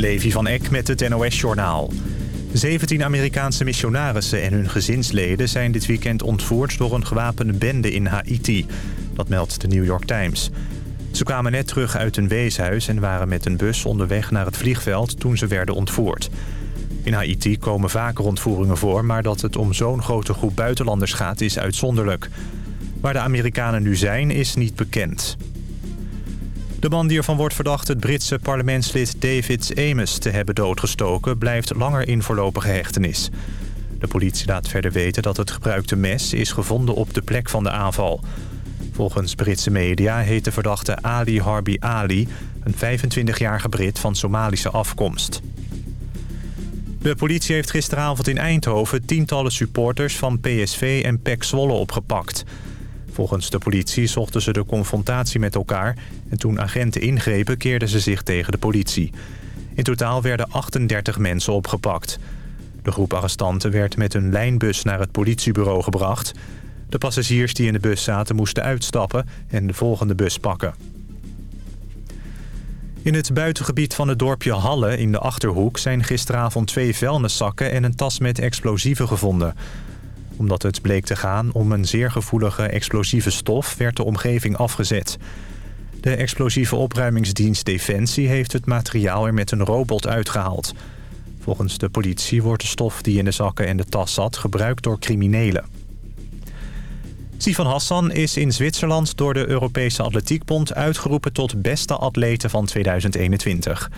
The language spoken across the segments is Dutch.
Levi van Eck met het NOS-journaal. 17 Amerikaanse missionarissen en hun gezinsleden zijn dit weekend ontvoerd door een gewapende bende in Haiti. Dat meldt de New York Times. Ze kwamen net terug uit een weeshuis en waren met een bus onderweg naar het vliegveld toen ze werden ontvoerd. In Haiti komen vaker ontvoeringen voor, maar dat het om zo'n grote groep buitenlanders gaat is uitzonderlijk. Waar de Amerikanen nu zijn is niet bekend. De man die ervan wordt verdacht het Britse parlementslid David Ames te hebben doodgestoken... blijft langer in voorlopige hechtenis. De politie laat verder weten dat het gebruikte mes is gevonden op de plek van de aanval. Volgens Britse media heet de verdachte Ali Harbi Ali... een 25-jarige Brit van Somalische afkomst. De politie heeft gisteravond in Eindhoven tientallen supporters van PSV en PEC Zwolle opgepakt... Volgens de politie zochten ze de confrontatie met elkaar... en toen agenten ingrepen keerden ze zich tegen de politie. In totaal werden 38 mensen opgepakt. De groep arrestanten werd met een lijnbus naar het politiebureau gebracht. De passagiers die in de bus zaten moesten uitstappen en de volgende bus pakken. In het buitengebied van het dorpje Halle in de Achterhoek... zijn gisteravond twee vuilniszakken en een tas met explosieven gevonden omdat het bleek te gaan om een zeer gevoelige explosieve stof... werd de omgeving afgezet. De explosieve opruimingsdienst Defensie heeft het materiaal er met een robot uitgehaald. Volgens de politie wordt de stof die in de zakken en de tas zat gebruikt door criminelen. Sifan Hassan is in Zwitserland door de Europese Atletiekbond uitgeroepen tot beste atlete van 2021.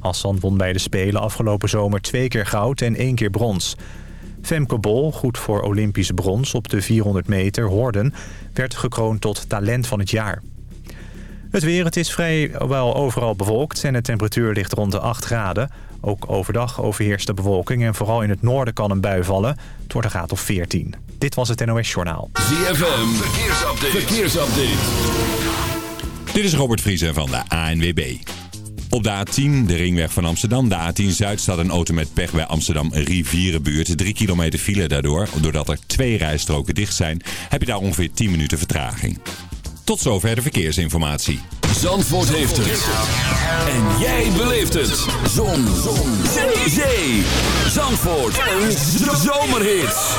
Hassan won bij de Spelen afgelopen zomer twee keer goud en één keer brons. Femke Bol, goed voor Olympisch brons op de 400 meter horden... werd gekroond tot talent van het jaar. Het weer, het is vrijwel overal bewolkt en de temperatuur ligt rond de 8 graden. Ook overdag overheerst de bewolking en vooral in het noorden kan een bui vallen. Het wordt een graad of 14. Dit was het NOS Journaal. ZFM, verkeersupdate. verkeersupdate. Dit is Robert Vriezen van de ANWB. Op de A10, de ringweg van Amsterdam. De A10 Zuid staat een auto met pech bij Amsterdam Rivierenbuurt. Drie kilometer file daardoor. Doordat er twee rijstroken dicht zijn, heb je daar ongeveer 10 minuten vertraging. Tot zover de verkeersinformatie. Zandvoort heeft het. En jij beleeft het. Zon. Zon. Zee. Zee. Zandvoort. Een zomerhit.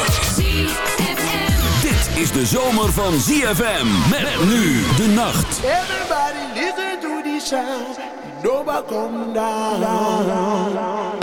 Dit is de zomer van ZFM. Met nu de nacht. Everybody listen to the sound. Nobody come down.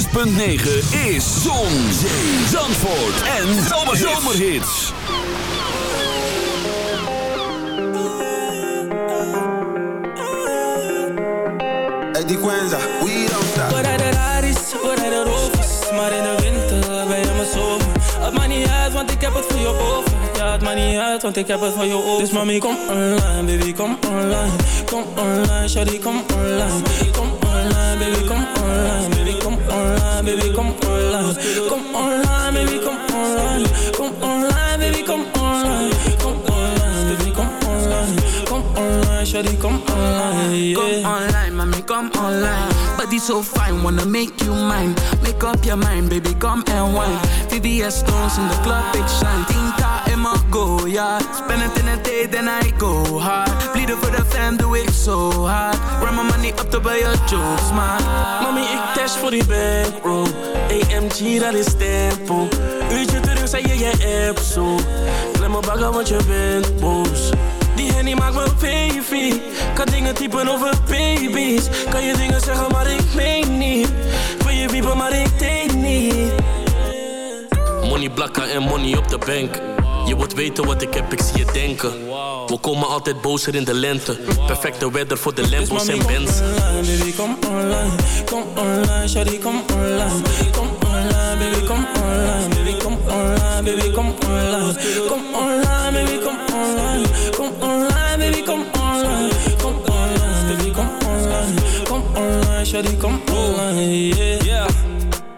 is Zon, Zee, Zandvoort en Zomerhits. Eddie Quenza, we don't stop. We rijden Raris, we rijden Rovers Maar in de winter ben je mijn zomer Het maakt niet uit, want ik heb het voor je over Ja, het maakt niet uit, want ik heb het voor je over Dus mami, kom online, baby, kom online. Kom online, shawty, kom online. Kom online, baby, kom online Baby, kom online, baby, kom online Kom online, baby, kom online Kom online, baby, kom online Kom online, baby, kom online Kom online, shawty, kom online. Come online, mommy, come online. Body so fine, wanna make you mine. Make up your mind, baby, come and wine. VVS stones in the club, big shine. Tinta my go, yeah. Spend it in a day, then I go hard. Bleeden for the fam, do it so hard. Run my money up to buy your jokes, man. Mami, ik dash voor die bankroll AMG, dat is tempo Uurtje terug, zei je je app zo Klem me bagger, want je bent boos Die hennie maakt me baby Kan dingen typen over baby's Kan je dingen zeggen, maar ik meen niet Wil je wiepen, maar ik denk niet Money blakken en money op de bank. Je wilt weten wat ik heb, ik zie je denken. We komen altijd bozer in de lente. Perfecte weather voor de Lambos en online, baby, come online. Come online, shawty, come online. Come online, baby, come online. Baby, come online, baby, come online. Come online, baby, come online. Come online, baby, come online. Come online, baby, come online. Come online, shawty, come online, yeah.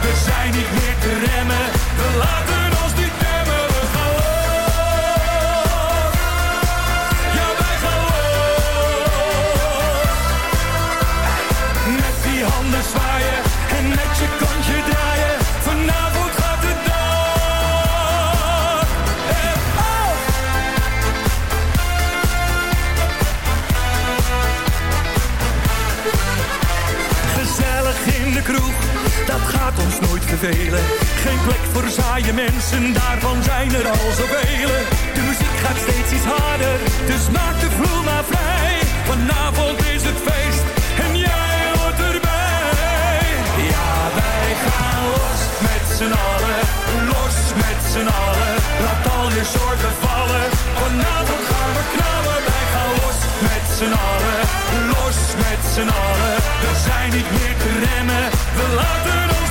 We zijn niet meer te remmen, we laten ons niet ons nooit vervelen. Geen plek voor saaie mensen, daarvan zijn er al zoveel. De muziek gaat steeds iets harder, dus maak de vloer maar vrij. Vanavond is het feest en jij hoort erbij. Ja, wij gaan los met z'n allen, los met z'n allen. Laat al je zorgen vallen, vanavond gaan we knallen. Wij gaan los met z'n allen, los met z'n allen. We zijn niet meer te remmen, we laten ons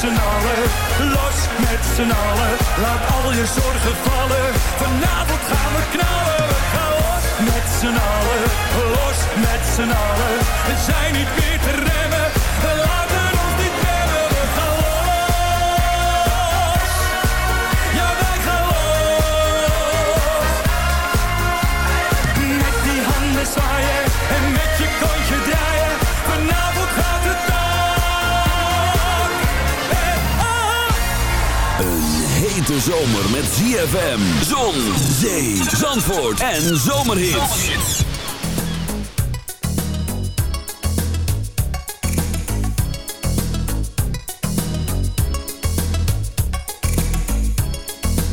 z'n allen. Los met z'n allen. Laat al je zorgen vallen. Vanavond gaan we knallen. We los met z'n allen. Los met z'n allen. We zijn niet meer te remmen. ZFM, zon, zee, zandvoort en zomerhits.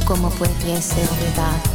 ¿Cómo puede ser verdad?